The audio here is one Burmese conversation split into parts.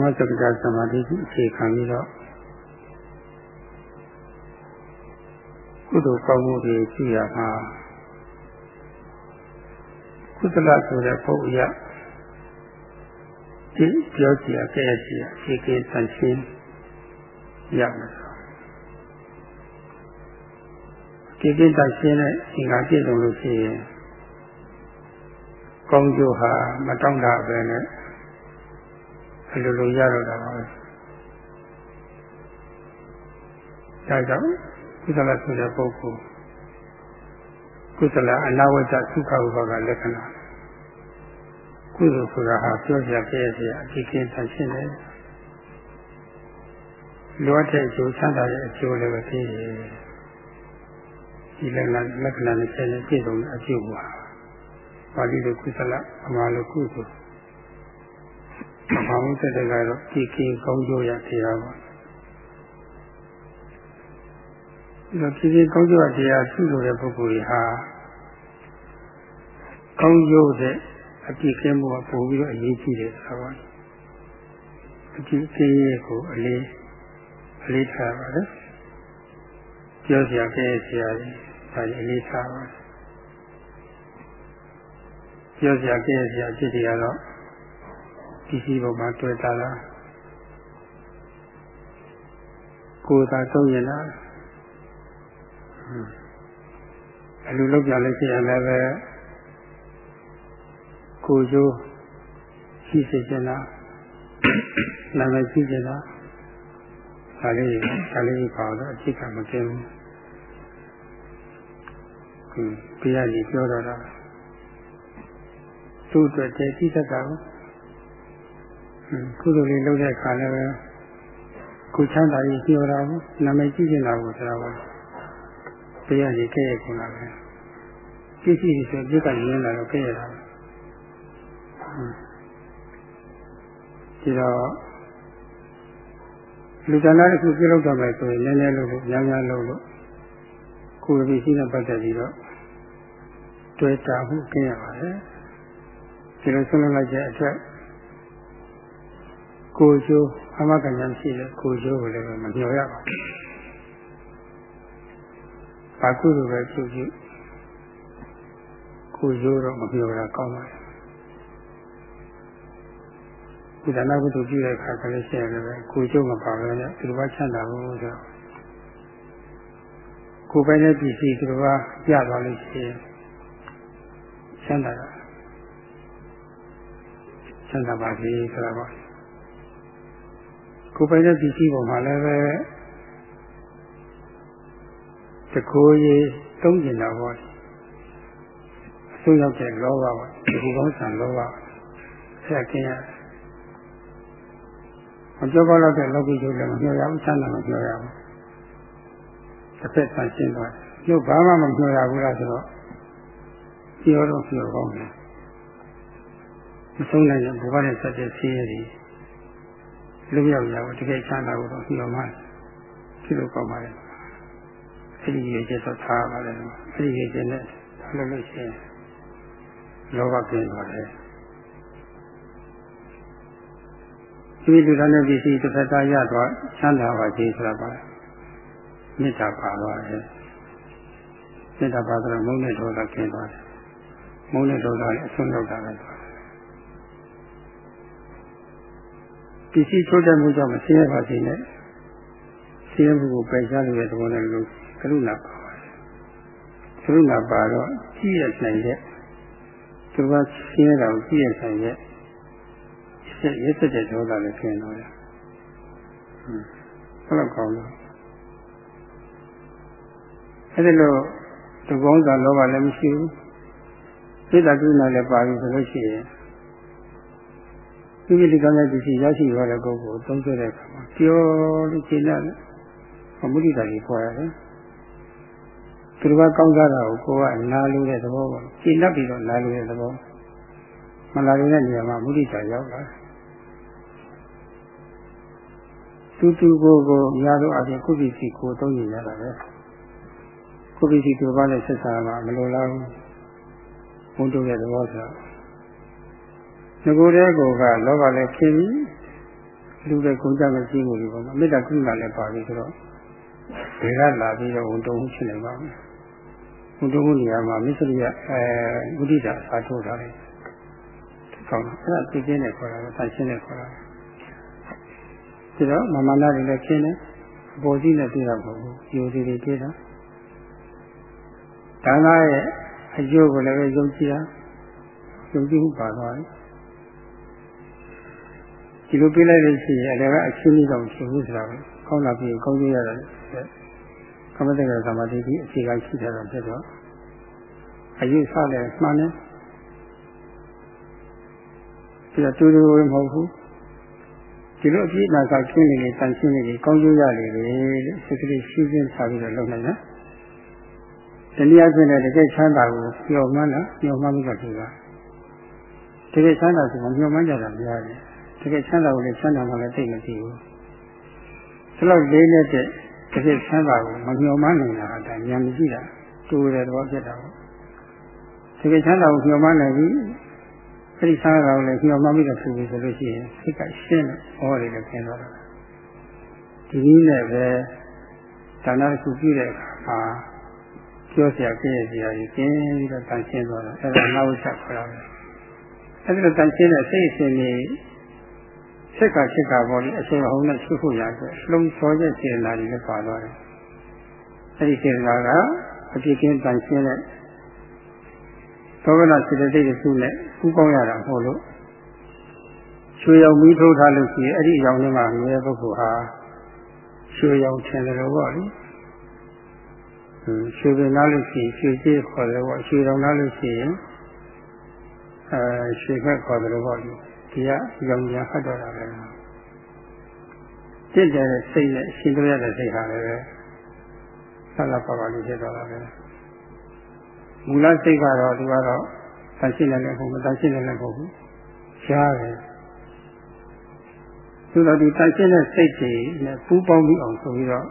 မစကတာသမာဓိကိုအခြေခံပြီးတော့ကုသိုလ်ကောင်းမှုတွေရှိရမှာကုသလဆိုတဲ့ပုဂ္ဂိုလ်ဒီပြောကြည့်ရခဲ့ရကြည့်ရအခြေကိဆန့်ရှင်းရမှာဒီကိစ္စရှင်းတဲ့အင်္ဂါပြည့်စုံလို့ရှိရင်ကောင်းကျိုးဟာမတောင့်တပဲနဲ့ အလိုလိုရတော့တာပါပဲဒါကြောင့်ကုသလဆိုတဲ့ပုဂ္ဂိုလ်ကုသလအနာဝတ္တသုခဥပကလက္ခဏာကုသိုလ်ဆိုတာဟာပြောပြခဲ့ရတဲ့အဖြစ်ကင်းဆန့်ရှင်းတယ်လောတဲ့အကျိုးချမ်းသာတဲ့အကျိုးလည်းပဲသိတယ်ဒီလက္ခဏာလက္ခဏာနဲ့ပြည့်စုံတဲ့အကျိုးပါပါဠိလိုကုသလအမှားလိုကုသိုလ် ဘာလို့တဲ့ကတော့ဒီကင်းကောင်းကျိုးရတရားပါဒီလိုဖြစ်ဖြစ်ကောင်းကျိုးရတရားရှိလို့တဲ့ပုဂ္ဂိုလ်တွေဟာကောင်းကျိုးတဲ့အပြည့်ကင်းမှုကပိုပြီးတော့အရေးကြီးတယ်ဆိုတာပါအပြည့်ကင်းရဲ့ကိုအလေးအလေးထားပါတယ်ပြောစရာကဲစရာကြီးဒါကြီးအလေးထားပါတယ်ပြောစရာကဲစရာအဖြစ်တွေကတော့ ဒီစီပေါ်မှာတွေ့တာလားကိုယ်သာသုံးရင်လားအလူလောက်ကြလို့ရှိရင်လည်းပဲကိုယ်ကျိုးရှိစေချင်တာနာမည်ရှိချင်တာဒါလေးဒါလေးပါတော့အဖြစ်ကမကင်းဘူးဟင်းပြရည်ပြောတော့တာသူ့အတွက်တည်ရှိတတ်တာကို ကုသိုလ်လေးလုပ်တဲ့အခါလည်းပဲကိုချမ်းသာရေးပြောတာဘူးနာမည်ကြည့်နေတာကိုဆိုတာပါတရားကြီးခဲ့ရကုန်တာပဲကြည့်ရှိဆိုပြက်ကရင်းလာတော့ခဲ့ရတာဒီတော့လူတနာတစ်ခုပြုလုပ်တော့မယ်ဆိုရင်နည်းနည်းလုပ်လို့များများလုပ်လို့ကိုယ်ပြီးရှိတဲ့ပတ်သက်ပြီးတော့တွေ့တာမှုကျင်းရပါတယ်ဒီလိုဆုံးလိုက်တဲ့အတွက် ကိုယ်ကျိုးအမကဉာဏ်ရှိတဲ့ကိုယ်ကျိုးကိုလည်းမပြောရပါဘူး။ဘာကုသိုလ်ပဲပြုပြုကိုယ်ကျိုးတော့မပြောတာကောင်းပါဘူး။ဒီဒါနကုသိုလ်ပြုတဲ့အခါကလေးရှိရတယ်ပဲကိုယ်ကျိုးမပါဘဲနဲ့ဒီလိုပါချမ်းသာဖို့ဆိုတော့ကိုယ်ပဲနဲ့ပြည်စီဒီလိုပါပြသွားလို့ရှိရင်ချမ်းသာတာချမ်းသာပါစေဆိုတာပါ ကိုယ်ပိုင်တဲ့ပစ္စည်းပေါ်မှာလည်းပဲတကိုယ်ရေးသုံးကျင်တာပေါ့အစိုးရောက်တဲ့လောဘပေါ့ဒီကူကောင်းဆံလောဘဆက်ကင်းရမပြောပါတော့တဲ့လောကီကျိုးလည်းမပြောရဘူးချမ်းသာမပြောရဘူးတစ်ဖက်ဆန့်ရှင်းသွားတယ်လို့ဘာမှမပြောရဘူးလားဆိုတော့ပြောတော့ပြောကောင်းတယ်မဆုံးနိုင်တဲ့ဘဝနဲ့ဆက်တဲ့ဆင်းရဲတွေ လူရောက်ရအောင်တကယ်ချမ်းသာဖို့တော့ပြီးတော့မှဖြစ်လို့ကောင်းပါလေအဲ့ဒီရည်ချက်တော့ထားပါလေအဲ့ဒီရည်ချက်နဲ့ထားလို့လို့ရှိရင်လောဘကင်းသွားတယ်ဒီလူသားနဲ့ပစ္စည်းတစ်ဖက်သားရတော့ချမ်းသာပါစေဆိုတာပါမေတ္တာပါသွားတယ်မေတ္တာပါတော့မုန်းတဲ့ဒေါသကင်းသွားတယ်မုန်းတဲ့ဒေါသလည်းအဆုံးရောက်တာပဲ ပစ္စည်းချိုးတဲ့မှုကြောင့်မဆင်းရဲပါစေနဲ့ဆင်းရဲမှုကိုပယ်ရှားလို့တဲ့သဘောနဲ့လို့ကရုဏာပါပါတယ်ကရုဏာပါတော့ကြည့်ရနိုင်တဲ့သူကဆင်းရဲတာကိုကြည့်ရနိုင်တဲ့ရစ်စတဲ့ဒေါသလည်းကျင်းတော့တယ်ဟုတ်ဟုတ်ကောင်းလို့အဲ့ဒါလို့ဒီကောင်းစာလောဘလည်းမရှိဘူးစိတ်တကုဏလည်းပါပြီဆိုလို့ရှိရင် ဒီကိလေသာနဲ့ဒီစီရရှိရတဲ့ပုဂ္ဂိုလ်သုံးဆွဲတဲ့အခါမှာပြောလို့ရှင်းတယ်အမှုရိတာကြီးခေါ်ရတယ်သူတို့ကကောင်းစားတာကိုကိုကနားလို့တဲ့သဘောပေါ့ရှင်းတတ်ပြီးတော့နားလို့တဲ့သဘောမလာတဲ့နေရာမှာမုဒိတာရောက်လာတူတူကိုကိုများသောအပြင်ကုသိစီကိုသုံးနေရတာပဲကုသိစီသူဘာနဲ့ဆက်ဆံမှာမလိုလားဘူးဘုံတို့ရဲ့သဘောဆို ငကိုယ်တည်းကိုကလောဘလည်းခင်းပြီလူတွေကုန်ကြမရှိမှုတွေပေါ့နော်မေတ္တာကုသလည်းပါပြီဆိုတော့ဒီကလာပြီးတော့ဝန်တုံးဖြစ်နေပါမယ်ဝန်တုံးနေရာမှာမစ္စရိယအဲဝိဒိတာအစားထိုးထားတယ်ကောင်းတယ်အဲ့ဒါသိချင်းနဲ့ခေါ်တာပဲတန်ရှင်းနဲ့ခေါ်တာဒီတော့မမနာတွေလည်းခင်းတယ်အပေါ်ကြီးနဲ့တွေ့တာမဟုတ်ဘူးယူစီတွေတွေ့တာဒါနရဲ့အကျိုးကိုလည်းပဲယုံကြည်တာယုံကြည်မှုပါသွားတယ် ဒီလိုပြလိုက်လို့ရှိရင်အဲ့ဒါကအချင်းကြီးတော့ရှိဘူးဆိုတာပဲကောင်းလာပြီးကောင်းကြရတာကမ္မတက္ကသမာဓိကြီးအခြေခံရှိတယ်တော့ဖြစ်တော့အယူဆလည်းမှန်တယ်ဒီတော့တူတူမဟုတ်ဘူးဒီလိုအပြည့်အစုံခင်းနေလေတန်ရှင်းနေလေကောင်းကျိုးရလေလေလို့စိတ်ကလေးရှင်းရှင်းထားပြီးတော့လုပ်နိုင်တယ်။တနည်းအားဖြင့်လည်းတကယ်ချမ်းသာကိုပျော်မှန်းလားပျော်မှန်းပြီးတော့ဒီကတကယ်ချမ်းသာဆိုမှပျော်မှန်းကြတာများတယ်။တ ကယ်ချမ်းသာကိုလည်းချမ်းသာမှလည်းသိမသိဘူး။ဒီလောက်လေးနဲ့တဲ့တကယ်ချမ်းသာကိုမမျှော်မှန်းနိုင်တာဒါဉာဏ်မရှိတာတူတယ်တော့ဖြစ်တာပေါ့။တကယ်ချမ်းသာကိုမျှော်မှန်းနိုင်ပြီအဲ့ဒီစားကောင်လည်းညှော်မှပြီးတော့ထူပြီဆိုလို့ရှိရင်စိတ်ကရှင်းတယ်ဟောတယ်လည်းကျင်းသွားတာဒီနည်းနဲ့ပဲဒါနတစ်ခုပြည့်တဲ့အခါမှာပြောစရာကြည့်ရစရာကြီးကျင်းပြီးတော့တန်ရှင်းသွားတာအဲ့ဒါနောက်ချက်ခေါ်တာပဲအဲ့ဒီလိုတန်ရှင်းတဲ့စိတ်အစဉ်ကြီး စက်ကစက်ကပေါ်ပြီးအချိန်ဟုံးနဲ့ရှုဖို့ရတဲ့လုံစောချက်စေနာတွေလည်းပါသွားတယ်အဲ့ဒီစေနာကအပြည့်ကင်းတန်ရှင်းတဲ့သောကနာစေတသိက်တစ်ခုနဲ့ပူးပေါင်းရတာမဟုတ်လို့ရွှေရောင်မီးထိုးထားလို့ရှိရင်အဲ့ဒီရောင်ထဲမှာငရဲပုဂ္ဂိုလ်ဟာရွှေရောင်ထင်တယ်လို့ပေါ့လေရွှေပင်နားလို့ရှိရင်ရွှေကြေးခေါ်တယ်ပေါ့ရွှေရောင်နားလို့ရှိရင်အဲရွှေခက်ခေါ်တယ်လို့ပေါ့လေ ဒီကရောင်ညာဖတ်တော့တာပဲတစ်တဲ့စိတ်နဲ့ရှင်းပြရတဲ့စိတ်ဟာလည်းဆက်လက်ပါပါလို့ဖြစ်တော့တာပဲမူလစိတ်ကတော့ဒီကတော့တန်ရှင်းတယ်လည်းမဟုတ်ဘူးတန်ရှင်းတယ်လည်းမဟုတ်ဘူးရှားတယ်သူတို့ဒီတန်ရှင်းတဲ့စိတ်တွေနဲ့ပူးပေါင်းပြီးအောင်ဆိုပြီးတော့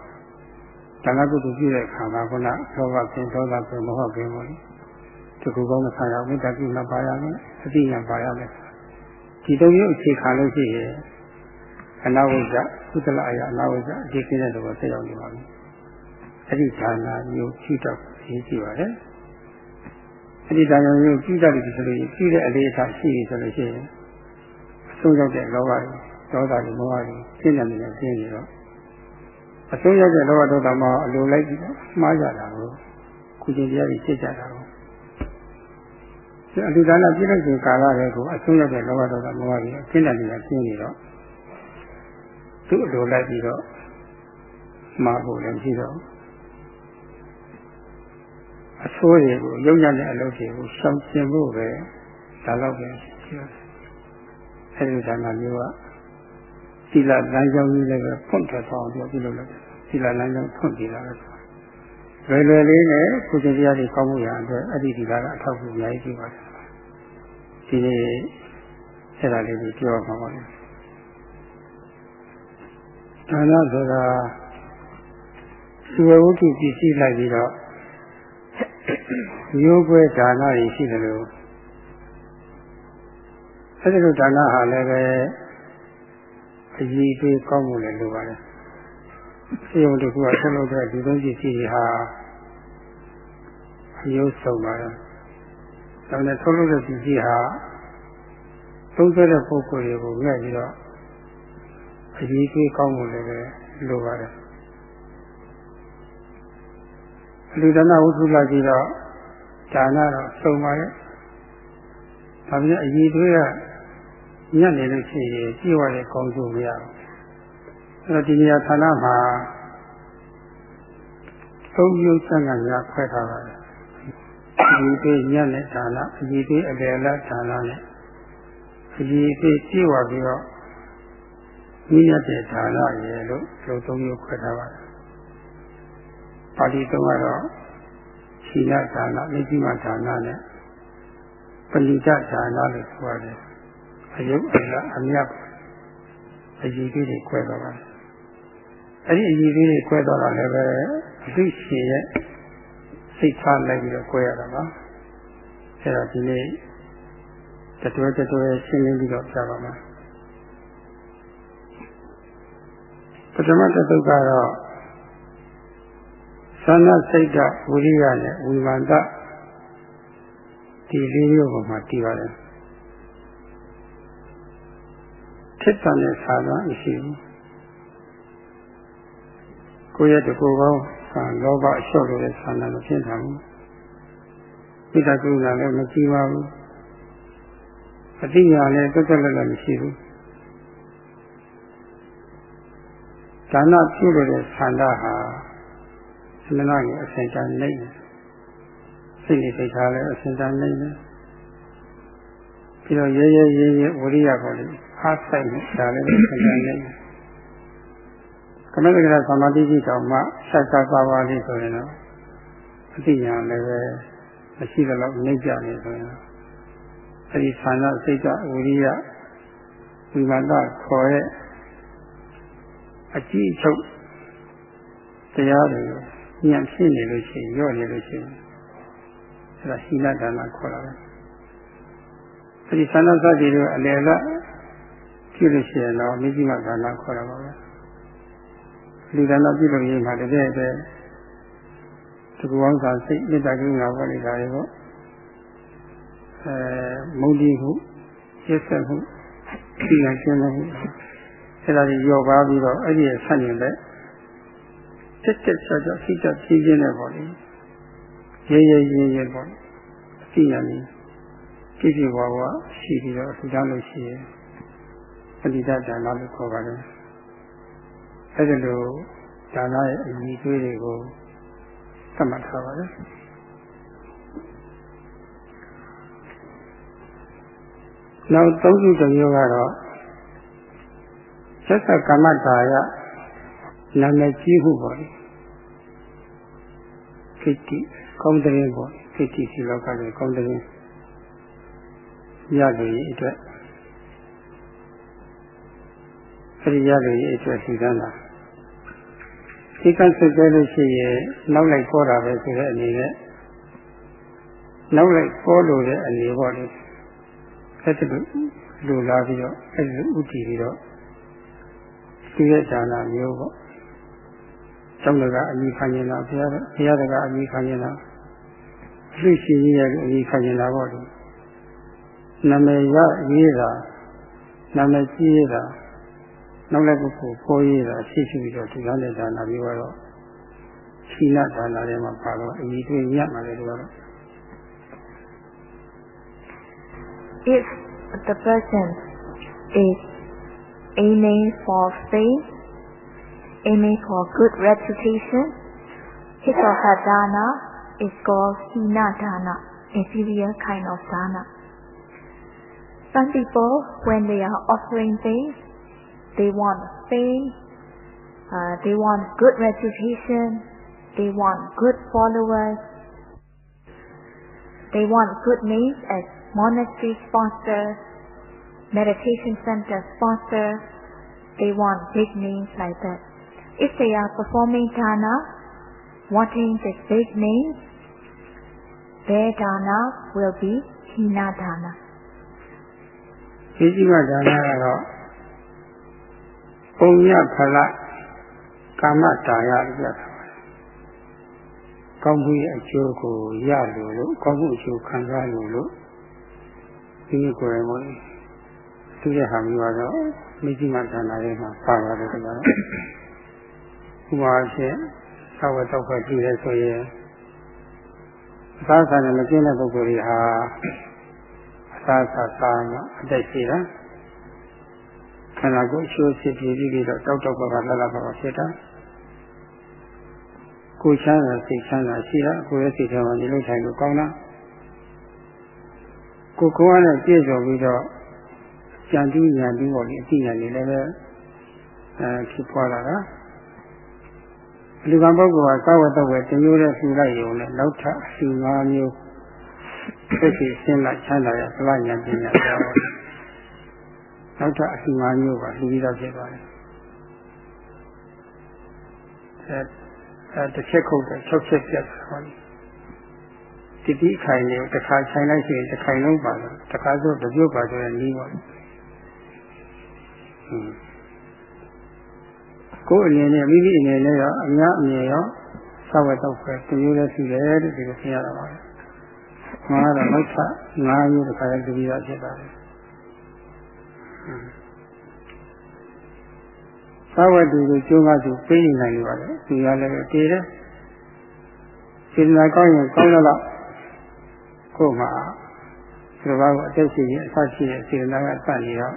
ဒါနကုသိုလ်ပြုတဲ့အခါမှာခုနလောဘပင်ဒေါသပင်မောဟပင်ပေါ့လေဒီကူကောင်းတဲ့ဆရာမေတ္တာပြုမှပါရမယ်အတိညာပါရမယ် ဒီတုံးရုပ်အခြေခံလို့ရှိရင်အနာဝိဇ္ဇကုသလအယအနာဝိဇ္ဇအဒီကိတဲ့တော့ဆက်ရောက်နေပါပြီအဲ့ဒီဌာနမျိုးရှိတော့ရေးကြည့်ပါလေအဲ့ဒီတရားမျိုးပြုတတ်တယ်ဆိုလို့ပြုတဲ့အလေးအထားရှိပြီဆိုလို့ရှိရင်အဆုံးရောက်တဲ့လောဘတွေဒေါသတွေမောဟတွေရှင်းတယ်နေရှင်းနေတော့အဆုံးရောက်တဲ့လောဘဒေါသမောဟအလိုလိုက်ပြီးတော့မှားကြတာကိုကုသတရားတွေဖြစ်ကြတာကို အလူဒါနပြည့်တဲ့ချိန်ကာလတွေကိုအဆုံးရောက်တဲ့လောဘဒေါသမောဟတွေရှင်းတယ်နေရှင်းနေတော့သူ့အလိုလိုက်ပြီးတော့မှားဖို့လည်းမရှိတော့ဘူးအဆိုးတွေကိုရုံရတဲ့အလုပ်တွေကိုရှောင်ကျင်ဖို့ပဲဒါတော့ပဲရှိတယ်။အဲဒီဒါနမျိုးကသီလလမ်းကြောင်းကြီးလည်းပဲဖွင့်ထွက်သွားအောင်ပြုလုပ်လို့သီလလမ်းကြောင်းဖွင့်ပြလာတယ်။ လွယ်လွယ်လေးနဲ့ကုသတရားတွေကောင်းမှုရအတွက်အဲ့ဒီဒီလာကအထောက်အကူအများကြီးပြုပါတယ်။ဒီနေ့အဲ့ဒါလေးကိုပြောမှာပါလေ။ဒါနဆိုတာသုဝဝုတ္ထုပစ္စည်းလိုက်ပြီးတော့မျိုးပွဲဒါနတွေရှိတယ်လို့အဲဒီလိုဒါနဟာလည်းပဲအကြီးသေးကောင်းမှုလည်းလိုပါတယ်။ ဒီုံတကူကဆက်လုပ်တဲ့ဒီသုံးပစ္စည်းတွေဟာအယုတ်ဆုံးပါတယ်။ဒါနဲ့ထုတ်လုပ်တဲ့ပစ္စည်းဟာသုံးတဲ့ပုဂ္ဂိုလ်တွေကိုငှက်ပြီးတော့အကြီးသေးကောင်းမှုလည်းပဲလိုပါတယ်လူဒနာဝုသုလာကြည့်တော့ဒါနတော့စုံပါရဲ့။ဒါပြင်အည်သွေးကညံ့နေလို့ရှိရင်ကြည့်ရတဲ့ကောင်းကျိုးမရဘူး။ အဲ့တော့ဒီနေရာဌာနမှာသုံးမျိုးစံကများခွဲထားပါတယ်။အည်သွေးညံ့တဲ့ဌာနအည်သွေးအလယ်လားဌာနနဲ့အည်သွေးကြည့်ရပြီးတော့ညံ့တဲ့ဌာနရဲ့လို့လို့သုံးမျိုးခွဲထားပါတယ်ပါဠိသုံးကတော့ခြိနဌာနမိသိမဌာနနဲ့ပဏိတဌာနလို့ဆိုရတယ်အယုတ်အလအမြတ်အည်ကြီးတွေခွဲသွားပါတယ် အဲ့ဒီအည်ကြီးတွေခွဲသွားတာလည်းပဲအသိရှင်ရဲ့စိတ်ထားလိုက်ပြီးတော့ခွဲရတာပါအဲ့တော့ဒီနေ့တတွဲတတွဲရှင်းလင်းပြီးတော့ပြပါမယ်ပထမတစ်သုတ်ကတော့သာနာစိတ်ဓာတ်ဝိရိယနဲ့ဝိမာန်တဒီလေးမျိုးပေါ်မှာတည်ပါတယ်ထစ်တန်တဲ့သာနာမရှိဘူး ကိုယ့်ရဲ့တကူကောင်းဆံလောဘအလျှော့လို့တဲ့ဆန္ဒမဖြစ်နိုင်ဘူးပိဋကကုဏလည်းမကြည့်ပါဘူးအတိညာလည်းတက်တက်လက်လက်မရှိဘူးဒါနပြုလို့တဲ့ဆန္ဒဟာသမဏရဲ့အစဉ်တန်နေတယ်စိတ်နဲ့စိတ်ထားလည်းအစဉ်တန်နေတယ်ပြီးတော့ရဲရဲရဲရဲဝိရိယပေါ်လေအားဆိုင်မှုဒါလည်းအစဉ်တန်နေတယ် ကမ္မတက္ကရာသမာဓိကြီးတောင်မှဆက်စားပါပါလိဆိုရင်တော့အတိညာလည်းပဲမရှိတော့နှိမ့်ကြနေဆိုရင်အဲဒီဌာနစိတ်ကဝိရိယဝိမာနခေါ်တဲ့အကြည့်အချုပ်တရားတွေညံဖြစ်နေလို့ရှိရင်ညော့နေလို့ရှိရင်အဲဒါရှိလဒါနခေါ်တာပဲအဲဒီဌာနစသည်တွေအလယ်ကဖြစ်လို့ရှိရင်တော့မိကြီးမဒါနခေါ်တာပါပဲ လူဒါနပြုလို့ရင်းမှာတကယ်တည်းတကူအောင်စာစိတ်မေတ္တာကရုဏာပေါ်နေတာတွေပေါ့အဲမုန်းတိမှုရစ်ဆက်မှုဒီကရှင်းမှုအဲ့ဒါကြီးရောပါပြီးတော့အဲ့ဒီဆက်နေတဲ့တက်တက်ချာချာစိတ်ချဖြည်းဖြည်းနဲ့ပေါ့လေရဲရဲရဲရဲပေါ့အသိဉာဏ်ကြီးကြည့်ကြပါဘရှိပြီးတော့ထူထားလို့ရှိရင်အတိဒဒါနလို့ခေါ်ပါတယ် အဲ့ဒါလိုဒါနရဲ့အညီသွေးတွေကိုသတ်မှတ်ထားပါတယ်နောက်သုံးခုတစ်မျိုးကတော့ဆက်ဆက်ကမ္မတာယနာမည်ကြီးမှုပေါ့လေခိတိကောင်းတဲ့ပေါ့ခိတိစီလောကတွေကောင်းတဲ့ရတယ်အတွက်အဲဒီရတယ်အတွက်စီကန်းတာ ဒီကဆက်ကြလို့ရှိရင်နောက်လိုက်ပေါ်တာပဲဆိုတဲ့အနေနဲ့နောက်လိုက်ပေါ်လို့တဲ့အနေပေါ့လေအဲ့ဒါလိုလာပြီးတော့အဲ့ဒါဥတည်ပြီးတော့ဒီရဲ့ဒါနာမျိုးပေါ့ကျောင်းကအမိခံနေတာဘုရားဘုရားတကအမိခံနေတာလူရှိကြီးရဲ့အမိခံနေတာပေါ့လေနာမည်ရရေးတာနာမည်ကြီးရတာ နောက်လည်းပုဂ္ဂိုလ်ပေါ်ရတာရှိရှိပြီးတော့ဒီကားနဲ့ဒါနာပြီးတော့ရှိနဒါနာတွေမှာပါတော့အမိတွေညတ်မှာလေတော့ if the person is aiming for fame, aiming for good reputation, his or her dana is called hina dana, inferior kind of dana. Some people, when they are offering things, they want fame, uh, they want good reputation, they want good followers, they want good names as monastery sponsor, meditation center sponsor, they want big names like that. If they are performing dana, wanting this big name, their dana will be hina dana. ဒီကြီးကဒါနကတော့ ပုံညဖလကာမတာယလို့ပြောတာပါ။ကောင်းမှုရဲ့အကျိုးကိုရလို့လို့ကောင်းမှုအကျိုးခံစားလို့လို့ဒီကိုယ်ရင်ပေါ့သူရဲ့ဟာမျိုးကတော့မိကြီးမဌာနရဲ့မှာပါပါတယ်ကွာဥပမာဖြင့်သဝတ္တခွကြည့်ရဆိုရင်အသာသာနဲ့မကျင်းတဲ့ပုဂ္ဂိုလ်တွေဟာအသာသာသာမှအတက်ရှိတာ ခန္ဓာကိုယ်အရှိုးဖြစ်ပြီးပြီးတော့တောက်တောက်ပါပါလှလှပါပါဖြစ်တာကိုယ်ချမ်းသာစိတ်ချမ်းသာရှိတာကိုယ်ရဲ့စိတ်ထဲမှာဒီလိုထိုင်လို့ကောင်းတာကိုယ်ကောင်းနဲ့ပြည့်စုံပြီးတော့ကြံတူးညာတူးပေါ့လေအတိညာနေလည်းပဲအဲဖြစ်ပွားလာတာလူကပုဂ္ဂိုလ်ကသာဝတ္တဝေတမျိုးနဲ့ဖြူလိုက်ရုံနဲ့နောက်ထပ်အစီ၅မျိုးသိသိရှင်းလိုက်ချမ်းသာရသလညာပညာပြောပါ နောက်ထပ်အစီ၅မျိုးပါလူပြီးတော့ဖြစ်သွားတယ်အဲအဲတစ်ချက်ခုတ်တဲ့၆ချက်ပြတ်သွားတယ်တိတိခိုင်နေတစ်ခါခြိုင်လိုက်ရှိရင်တစ်ခိုင်လုံးပါတော့တစ်ခါဆိုတစ်ပြုတ်ပါဆိုရင်နီးပါကိုယ်အနေနဲ့မိမိအနေနဲ့ရောအများအမြင်ရောသဝတ်တော့ပဲတမျိုးလည်းရှိတယ်လို့ဒီလိုသိရတာပါပဲ။မှားတော့လောက်ချငါးမျိုးတစ်ခါလည်းတပြီးတော့ဖြစ်ပါတယ်။ သဝတ်တူကိုကျိုးကားသူပေးနိုင်နေပါလေ။သူရလည်းတည်တယ်။စေတနာကောင်းရင်ကောင်းတော့ကိုယ်မှာဒီဘာကိုအသက်ရှင်ရင်အဆရှိတဲ့စေတနာကစနေတော့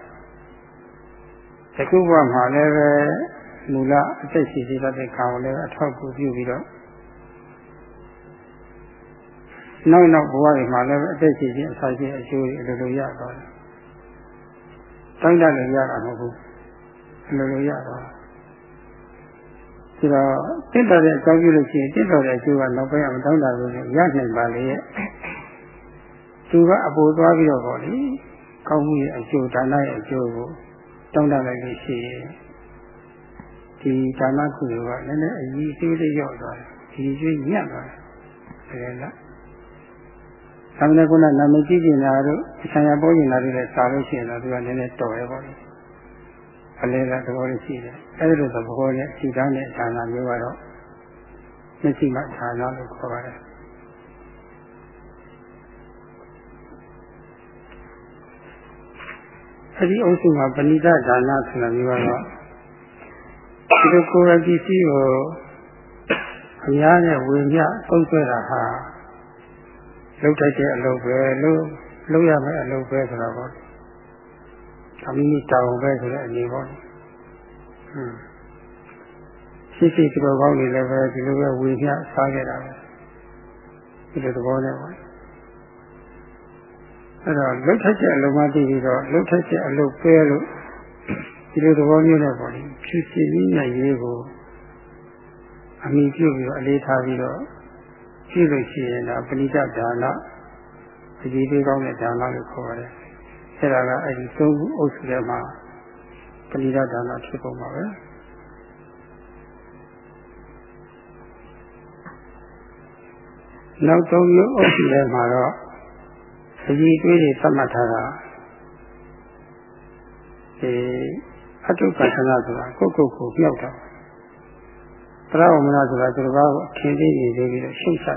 တခုဘဝမှာလည်းပဲမူလအသက်ရှင်စေတတ်တဲ့ခံကိုလည်းအထောက်အကူပြုပြီးတော့နောက်နောက်ဘဝတွေမှာလည်းအသက်ရှင်ခြင်းအဆရှိအကျိုးတွေအလိုလိုရသွားတယ်။ တိုင်းတာလည်းရတာမဟုတ်ဘူး။အလိုလိုရသွားတယ်။ဒါတော့တင့်တော်တဲ့အကြောင်းပြုလို့ရှိရင်တင့်တော်တဲ့အကျိုးကနောက်ပိုင်းအောင်တောင်းတာလို့ရနိုင်ပါလေရဲ့။သူကအပေါ်သွားပြီးတော့ပေါ့လေ။ကောင်းမှုရဲ့အကျိုးဒါနရဲ့အကျိုးကိုတောင်းတလိုက်လို့ရှိရင်ဒီဒါနကုသိုလ်ကလည်းလည်းအကြီးအသေးလေးရောက်သွားတယ်။ဒီကျွေးညံ့သွားတယ်။ဒါလည်းလား။ သမဏကုဏနာမကြည့်ကျင်တာတို့ဆံရပေါ်ကျင်တာတို့လည်းစားလို့ရှိရင်တော့သူကလည်းလည်းတော်ရပါလိမ့်။အလဲကသဘောလေးရှိတယ်။အဲဒီလိုသဘောနဲ့ခြိတန်းတဲ့ဌာနမျိုးကတော့မျက်စိမှဌာနလို့ခေါ်ပါတယ်။အဲဒီအုပ်စုမှာပဏိတဒါနဆိုတာမျိုးကတော့ဒီလိုကိုယ်ရပစ္စည်းကိုအများနဲ့ဝေမျှသုံးဆွဲတာဟာ လုပ်တတ်တဲ့အလုပ်ပဲလို့လုပ်ရမယ့်အလုပ်ပဲဆိုတော့ပေါ့ဒါမိမိတောင်းပဲဆိုတဲ့အနေပေါ့ဟွန်းရှိရှိဒီလိုကောင်းနေလည်းပဲဒီလိုပဲဝေမျှစားခဲ့တာပဲဒီလိုသဘောနဲ့ပေါ့အဲ့တော့လှုပ်ထက်တဲ့အလုံးမသိပြီးတော့လှုပ်ထက်တဲ့အလုပ်ပဲလို့ဒီလိုသဘောမျိုးနဲ့ပေါ့လေဖြူစင်ပြီးနိုင်ရေးကိုအမိပြုပြီးတော့အလေးထားပြီးတော့ ကြည့်လို့ရှိရင်တော့ပဏိတဒါနအကြီးသေးကောင်းတဲ့ဒါနလို့ခေါ်ပါတယ်အဲ့ဒါကအဲ့ဒီသုံးခုအုပ်စုထဲမှာပဏိတဒါနဖြစ်ပုံပါပဲနောက်သုံးမျိုးအုပ်စုထဲမှာတော့အကြီးတွေးတွေသတ်မှတ်ထားတာဒီအတုပ္ပသနာဆိုတာကိုယ့်ကိုယ်ကိုမြောက်တာ တရားဝမနာဆိုတာသူတစ်ပါးကိုအထင်သေးနေသေးပြီးတော့ရှုပ်ချတာ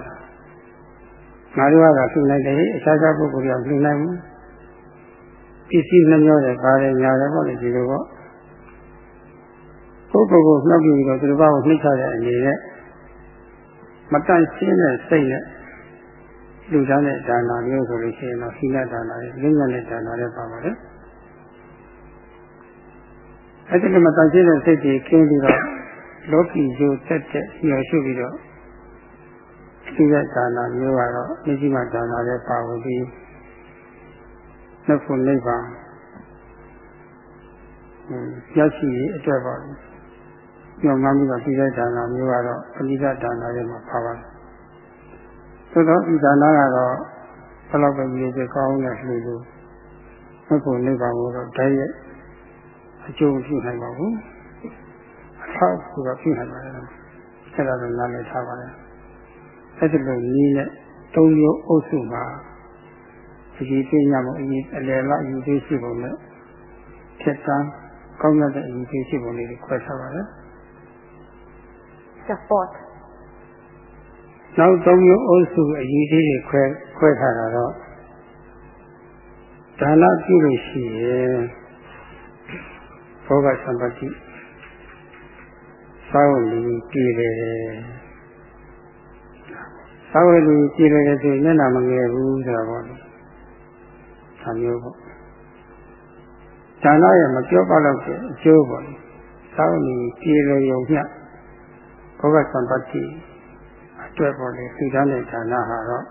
ငါတို့ကလှူလိုက်တယ်အခြားခြားပုဂ္ဂိုလ်ကလှူနိုင်ဘူးပစ္စည်းနှမျောတယ်ပါတယ်ညာတယ်ပေါ့လေဒီလိုပေါ့ကိုယ့်ကိုယ်ကိုနှောက်ပြီးတော့သူတစ်ပါးကိုနှိမ့်ချတဲ့အနေနဲ့မတန့်ရှင်းတဲ့စိတ်နဲ့လူသားတဲ့ဒါနာမျိုးဆိုလို့ရှိရင်တော့ဟိနဒါနာရဲ့လင်းရတဲ့ဒါနာရဲ့ပါပါတယ်အဲ့ဒီလိုမတန်ရှင်းတဲ့စိတ်ကြီးခင်းပြီးတော့ လောကီရိုးတက်တဲ့ညှော်ရှုပြီးတော့ဒီကဒါနာမျိုးကတော့မြကြီးမှဒါနာရဲ့ပါဝင်ပြီးနှုတ်ဖို့နိဗ္ဗာန်ရောက်ရှိရေးအတွက်ပါညောင်းမှပြီးတော့ဒီကဒါနာမျိုးကတော့အနိစ္စဒါနာရဲ့မှာပါပါတယ်သို့တော့ဒီဒါနာကတော့ဘယ်လောက်ပဲရည်စကောင်းတဲ့လူလူနှုတ်ဖို့နိဗ္ဗာန်ကိုတော့တည်းရဲ့အကျိုးပြုနိုင်ပါဘူး အထောက်အကူတော့ပြုနိုင်ပါတယ်အဲ့ဒါတော့နားလည်ထားပါတယ်အဲ့ဒီလိုနည်းနဲ့သုံးမျိုးအုပ်စုမှာအကြီးပြညမှုအကြီးအလယ်လောက်အကြီးသေးရှိပုံနဲ့ဖြစ်တန်းကောင်းတဲ့အကြီးသေးရှိပုံလေးကိုခွဲထားပါတယ် The fourth နောက်သုံးမျိုးအုပ်စုအကြီးသေးတွေခွဲခွဲထားတာတော့ဒါနပြုလို့ရှိရင်ဘောဂသံပတိ သာဝတိပြည်တယ်သာဝတိပြည်တယ်ဆိုရင်မျက်နှာမငယ်ဘူးဆိုတာပေါ့လေဒါမျိုးပေါ့ဒါနရဲ့မပြောပါတော့တဲ့အကျိုးပေါ့လေသာဝတိပြည်တယ်ရုံမျှဘောဂသံပတိအတွက်ပေါ့လေသိသားတဲ့ဒါနဟာတော့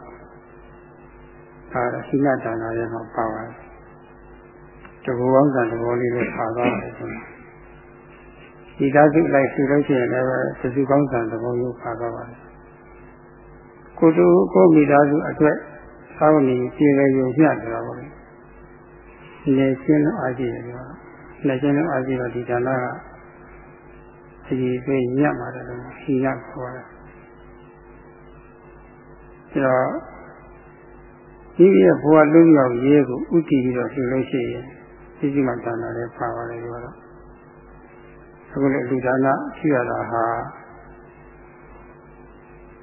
ဒါရှိနဒါနရဲ့မှာပါပါတယ်တဘောကောင်းတဲ့သဘောလေးလည်းပါသွားတယ်ဆို ဒီသားစုလိုက်ရှိလို့ရှိရင်လည်းသစုကောင်းတဲ့သဘောမျိုးပါသွားပါတယ်ကိုတူကိုမိသားစုအတွက်သာဝတိပြေလေရုံမျှတယ်ပါလေလေရှင်းလို့အားကြည့်တယ်ကွာလေရှင်းလို့အားကြည့်တော့ဒီဒါနကအကြီးသေးညံ့ပါတယ်လို့ရှိရခေါ်တယ်အဲတော့ဒီရဲ့ဘဝလုံးရောက်ရေးကိုဥတည်ပြီးတော့ရှိလို့ရှိရင်ဒီစီမှာတန်တာလည်းပါပါတယ်ကွာတော့ အခုလည်းလူဒါနရှိရတာဟာ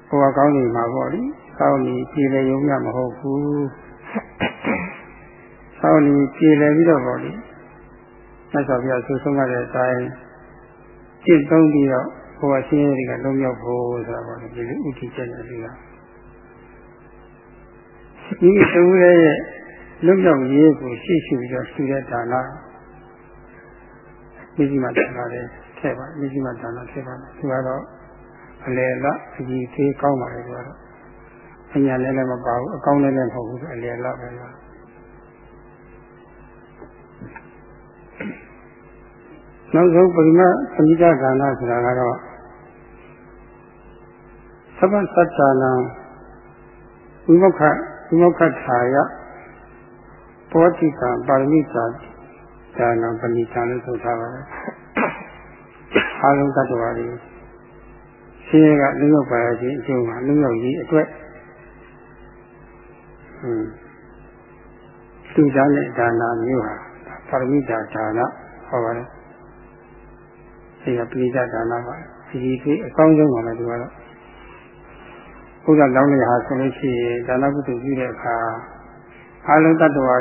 ဘဝကောင်းနေမှာပေါ့လေကောင်းနေပြည်လေရုံမြမဟုတ်ဘူးကောင်းနေပြည်လေပြီးတော့ပေါ့လေဆက်ဆော်ပြဆူဆုံးရတဲ့အတိုင်းကျင့်သုံးပြီးတော့ဘဝဆင်းရဲတွေကလုံးရောက်ဖို့ဆိုတာပေါ့လေဒီလိုဥတီချက်နဲ့ပြီးတော့ဒီသူရဲ့လုံးရောက်ရေးကိုရှိရှိပြီးတော့ရှုတဲ့ဒါန မြကြီးမှဒါနလေးထည့်ပါမြကြီးမှဒါနထည့်ပါသူကတော့အလယ်လအကြီးသေးကောင်းပါလေသူကတော့အညာလည်းလည်းမပါဘူးအကောင်းလည်းလည်းမဟုတ်ဘူးအလယ်လပဲလားနောက်ဆုံးပရိမပဏိတကာလဆိုတာကတော့သဗ္ဗစัจ jana ဝိမုခဝိမုခထာယပောတိကပါရမိသာ ဒါနပဏိသံလို့ဆိုထားပါတယ်အားလုံးတ attva တွေဆင်းရဲကလူရောက်ပါရခြင်းအကျိုးမှာလူရောက်ရေးအတွက်ဟွန်းသူသားနဲ့ဒါနာမျိုးဟာပါရမိတာဒါနဟောပါတယ်ဒီကပိဋကဒါနပါဒီဒီအကောင်းဆုံးပါလေဒီကတော့ဘုရားလောင်းနေဟာဆိုလို့ရှိရင်ဒါနကုသိုလ်ပြုတဲ့အခါအလုံးတ attva တွေ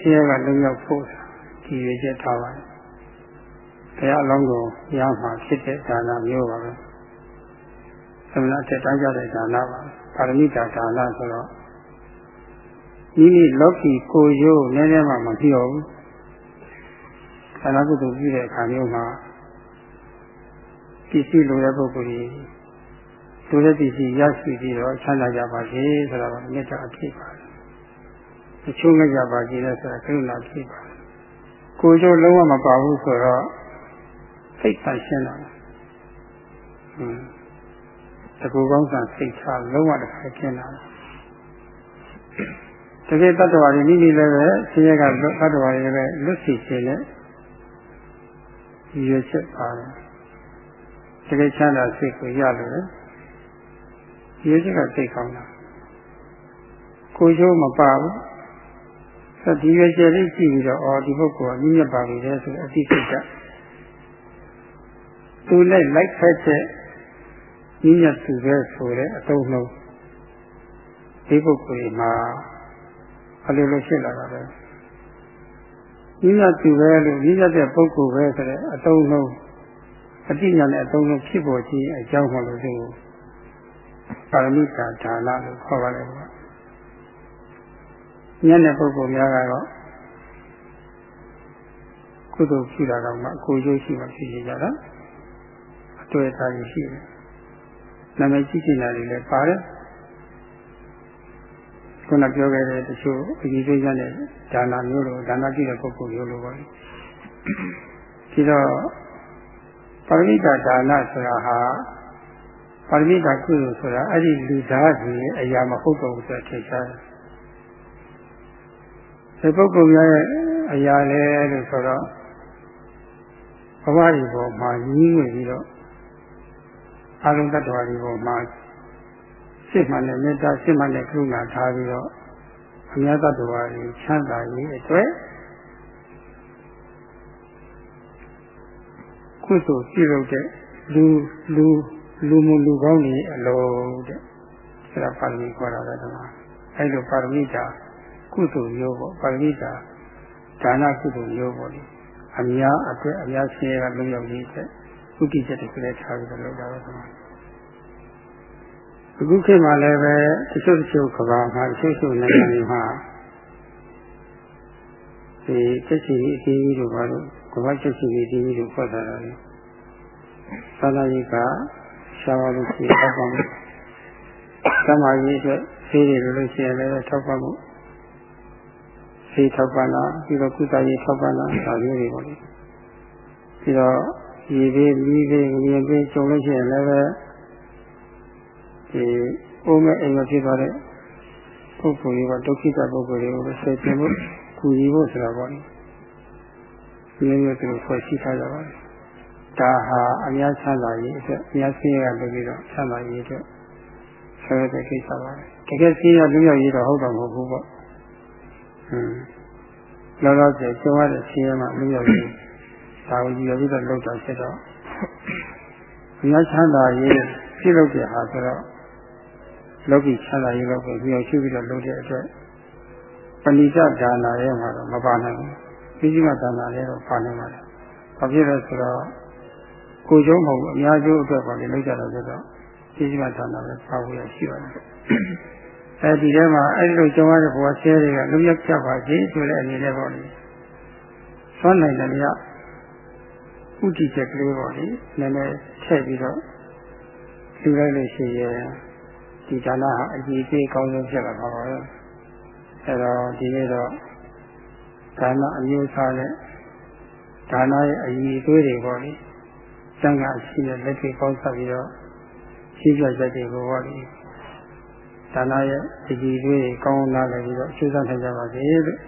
ဆင်းရဲကလူရောက်ဖို့ ဒီရချက်ထားပါတယ်ဘုရားအလုံးကိုရမှာဖြစ်တဲ့ဒါနမျိုးပါပဲသမဏတက်တိုင်းကြတဲ့ဒါနပါပါရမိတာဒါနဆိုတော့ဒီနေ့လောကီကိုရိုးနည်းနည်းမှမပြောဘူးဒါနကုသိုလ်ပြုတဲ့အခါမျိုးမှာပစ္စည်းလိုတဲ့ပုဂ္ဂိုလ်ကြီးလိုတဲ့ပစ္စည်းရရှိပြီးတော့ချမ်းသာကြပါစေဆိုတော့မေတ္တာအဖြစ်ပါတယ်တချို့မကြပါစေလဲဆိုတာကရုဏာဖြစ်ပါတယ် ကိုရိုးလုံးဝမပါဘူးဆိုတော့စိတ်ဆန့်ရှင်းတာဟွန်းတကူကောင်းဆန်စိတ်ချလုံးဝတစ်ခါကျင်းလာတယ်တကယ်တတ္တဝါတွေမိမိလည်းပဲဆင်းရဲကတတ္တဝါတွေလည်းလွတ်စီခြင်းနဲ့ရွေချက်ပါတယ်တကယ်ချမ်းသာစိတ်ကိုရလို့ရွေချက်ကစိတ်ကောင်းတာကိုချိုးမပါဘူး ဆက်ဒီရွေချက်လေးကြည့်ပြီးတော့အော်ဒီပုဂ္ဂိုလ်ကမြင့်မြတ်ပါပြီလေဆိုအသိစိတ်ကသူနဲ့လိုက်ဖက်တဲ့ကြီးရသူပဲဆိုတဲ့အတုံးလုံးဒီပုဂ္ဂိုလ်မှာအလိုလိုဖြစ်လာတာပဲကြီးရသူပဲလို့ကြီးရတဲ့ပုဂ္ဂိုလ်ပဲဆိုတဲ့အတုံးလုံးအတိညာနဲ့အတုံးလုံးဖြစ်ပေါ်ခြင်းအကြောင်းမှလို့သူပါရမီတာဒါနလို့ခေါ်ပါလေကွာ ညတဲ့ပုဂ္ဂိုလ်များကတော့ကုသိုလ်ပြုတာတော့မှအကိုကျိုးရှိမှဖြစ်ကြတာအတွေ့အကြုံရှိတယ်နာမည်ကြီးချင်တာတွေလည်းပါတယ်ခုနပြောခဲ့တဲ့တချို့အကြီးဆုံးရတဲ့ဒါနာမျိုးလိုဒါနာကြည့်တဲ့ပုဂ္ဂိုလ်မျိုးလိုပါလေဒီတော့ပါရမိတာဒါနဆိုတာဟာပါရမိတာကုသိုလ်ဆိုတာအဲ့ဒီလူသားကြီးအရာမဟုတ်တော့ဘူးဆိုထင်ရှားတယ် ဒီပုဂ္ဂိုလ်များရဲ့အရာလေလို့ဆိုတော့ဘဝဒီပေါ်မှာကြီးငွေပြီးတော့အလုံးတ attva တွေပေါ်မှာစိတ်မှန်တဲ့မေတ္တာစိတ်မှန်တဲ့ကရုဏာထားပြီးတော့အများတ attva တွေချမ်းသာရေးအတွက်ကုသိုလ်ပြုလုပ်တဲ့လူလူလူမှုလူကောင်းတွေအလုံးတဲ့ဆရာပါဠိခေါ်တာပဲဒီမှာအဲလိုပါရမီတာ ကုသိုလ်မျိုးပေါ့ပါရမီတာဒါနကုသိုလ်မျိုးပေါ့လေအများအတွက်အများဆင်းရဲကလုံးရောက်ရေးတဲ့ဥပ္ပိချက်တွေကလေးထားပြီးတော့လုပ်တာပဲဒီမှာအခုခေတ်မှာလည်းပဲတချို့တချို့ကဘာမှာတချို့တချို့နိုင်ငံတွေမှာဒီတက်ချီအသေးကြီးတို့ဘာလို့ကဘာချက်ချီအသေးကြီးတို့ဖွက်ထားတာလဲသာသာကြီးကရှားပါလို့ရှိထောက်ပါမှုသမာဓိအတွက်ဆေးတွေလို့ရှိရင်လည်းထောက်ပါမှု ဆေးထောက်ပါလားပြီးတော့ကုသရေးထောက်ပါလားဒါမျိုးတွေပေါ့လေပြီးတော့ရေပေးမီးပေးငြင်းပေးကြုံလို့ရှိရင်လည်းပဲဒီအိုးမဲ့အိမ်မဖြစ်သွားတဲ့ပုဂ္ဂိုလ်တွေကဒုက္ခိတပုဂ္ဂိုလ်တွေကိုဆယ်ကျင်ဖို့ကူညီဖို့ဆိုတာပေါ့လေဒီလိုမျိုးသူတို့ဖွဲ့စည်းထားကြပါတယ်ဒါဟာအများချမ်းသာရေးအတွက်အများဆင်းရဲလုပ်ပြီးတော့ချမ်းသာရေးအတွက်ဆွဲတဲ့ကိစ္စပါပဲတကယ်ဆင်းရဲလူမျိုးရေးတော့ဟုတ်တော့မဟုတ်ဘူးပေါ့ဟွန်း လောလောဆယ်ကျုံရတဲ့ဆင်းရဲမှလူမျိုးရေးဒါကိုကြည့်ရပြီးတော့လောက်တာဖြစ်တော့အများချမ်းသာရေးပြုလုပ်တဲ့ဟာဆိုတော့လောကီချမ်းသာရေးလောက်ပဲပြီးအောင်ရှိပြီးတော့လုပ်တဲ့အတွက်ပဏိတဒါနာရဲ့မှာတော့မပါနိုင်ဘူးပြီးကြီးမှဒါနာလည်းတော့ပါနိုင်ပါတယ်ဘာဖြစ်လဲဆိုတော့ကိုကျုံးမဟုတ်ဘူးအများကျိုးအတွက်ပါလေလုပ်ကြတော့ဆိုတော့ပြီးကြီးမှဒါနာလည်းပါဖို့ရရှိပါတယ် အဲဒီထဲမှာအဲဒီလိုကျုံရတဲ့ဘဝဆဲတွေကလုံရက်ချပါစေဆိုတဲ့အနေနဲ့ပေါ့လေသွမ်းနိုင်တယ်ညဥတီချက်ကလေးပေါ့လေနည်းနည်းထည့်ပြီးတော့လူလိုက်လို့ရှိရင်ဒီဒါနဟာအကြည့်သေးကောင်းဆုံးဖြစ်လာပါပါပဲအဲတော့ဒီနေ့တော့ဒါနအမျိုးအစားနဲ့ဒါနရဲ့အည်အသွေးတွေပေါ့လေစံကအရှိနဲ့လက်တွေပေါင်းစပ်ပြီးတော့ရှိပြချက်တွေကိုပေါ့လေ ဒါနရဲ့အည်အသွေးတွေကောင်းလာလည်းပြီးတော့ရှင်းစားနိုင်ကြပါစေလို့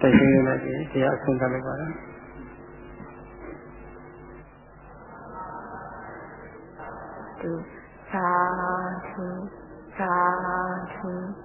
တိုက်တွန်းရတဲ့တရားအဆုံးသတ်လိုက်ပါတော့ to sadhu, sadhu.